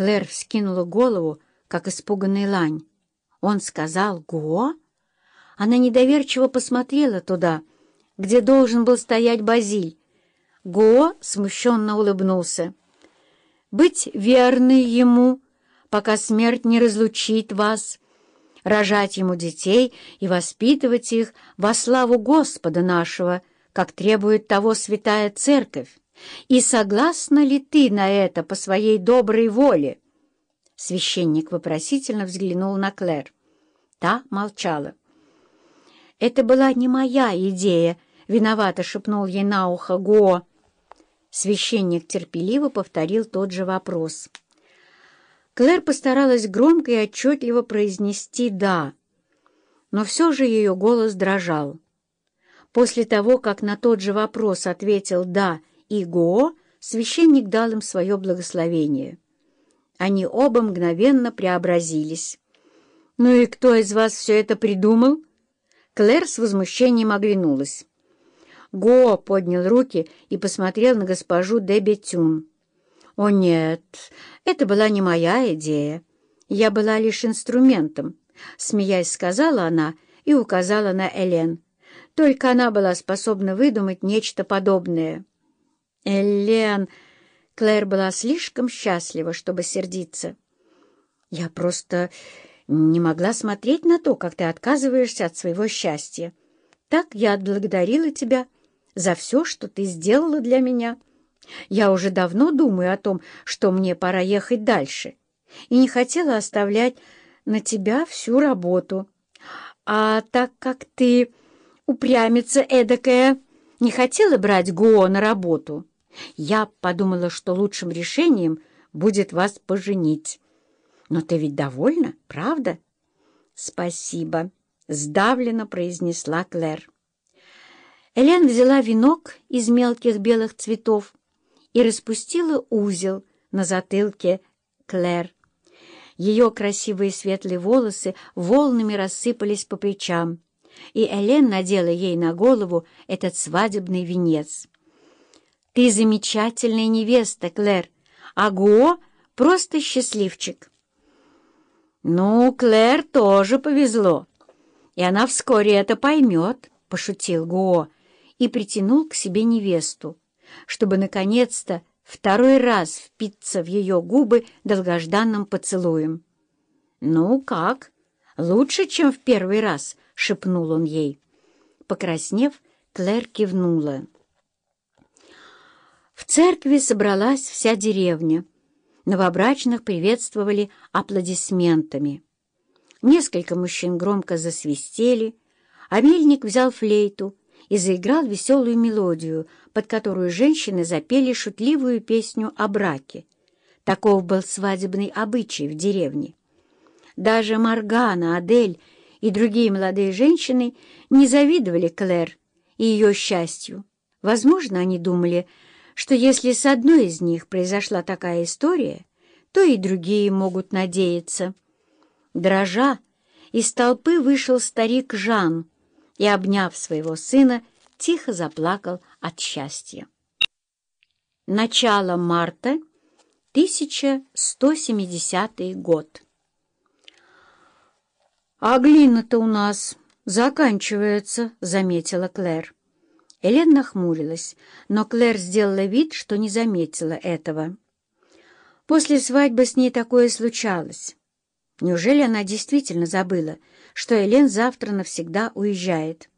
Клэр вскинула голову, как испуганный лань. Он сказал «Го?» Она недоверчиво посмотрела туда, где должен был стоять Базиль. Го смущенно улыбнулся. «Быть верной ему, пока смерть не разлучит вас, рожать ему детей и воспитывать их во славу Господа нашего, как требует того святая церковь. И согласна ли ты на это по своей доброй воле?» Священник вопросительно взглянул на Клэр. Та молчала. «Это была не моя идея», — виновато шепнул ей на ухо Го. Священник терпеливо повторил тот же вопрос. Клэр постаралась громко и отчетливо произнести «да», но все же ее голос дрожал. После того, как на тот же вопрос ответил «да» и «го», священник дал им свое благословение. Они оба мгновенно преобразились. «Ну и кто из вас все это придумал?» Клэр с возмущением оглянулась. Го поднял руки и посмотрел на госпожу де Бетюн. «О нет, это была не моя идея. Я была лишь инструментом», — смеясь сказала она и указала на Элен. Только она была способна выдумать нечто подобное. «Элен...» Клэр была слишком счастлива, чтобы сердиться. «Я просто не могла смотреть на то, как ты отказываешься от своего счастья. Так я отблагодарила тебя за все, что ты сделала для меня. Я уже давно думаю о том, что мне пора ехать дальше, и не хотела оставлять на тебя всю работу. А так как ты упрямица эдакая, не хотела брать Гуо на работу, я подумала, что лучшим решением будет вас поженить. Но ты ведь довольна, правда? Спасибо, сдавленно произнесла Клэр. Элен взяла венок из мелких белых цветов и распустила узел на затылке Клэр. Ее красивые светлые волосы волнами рассыпались по плечам, и Элен надела ей на голову этот свадебный венец. «Ты замечательная невеста, Клэр, а Гуо — просто счастливчик». «Ну, Клэр тоже повезло, и она вскоре это поймет», — пошутил Гуо и притянул к себе невесту, чтобы, наконец-то, второй раз впиться в ее губы долгожданным поцелуем. «Ну как? Лучше, чем в первый раз», — шепнул он ей. Покраснев, Клэр кивнула. В церкви собралась вся деревня. Новобрачных приветствовали аплодисментами. Несколько мужчин громко засвистели, а мельник взял флейту и заиграл веселую мелодию, под которую женщины запели шутливую песню о браке. Таков был свадебный обычай в деревне. Даже Маргана, Адель и другие молодые женщины не завидовали Клэр и ее счастью. Возможно, они думали, что если с одной из них произошла такая история, то и другие могут надеяться. Дрожа, из толпы вышел старик Жан и, обняв своего сына, тихо заплакал от счастья. Начало марта, 1170 год. «А глина-то у нас заканчивается», — заметила Клэр. Элен нахмурилась, но Клэр сделала вид, что не заметила этого. После свадьбы с ней такое случалось. Неужели она действительно забыла, что Элен завтра навсегда уезжает?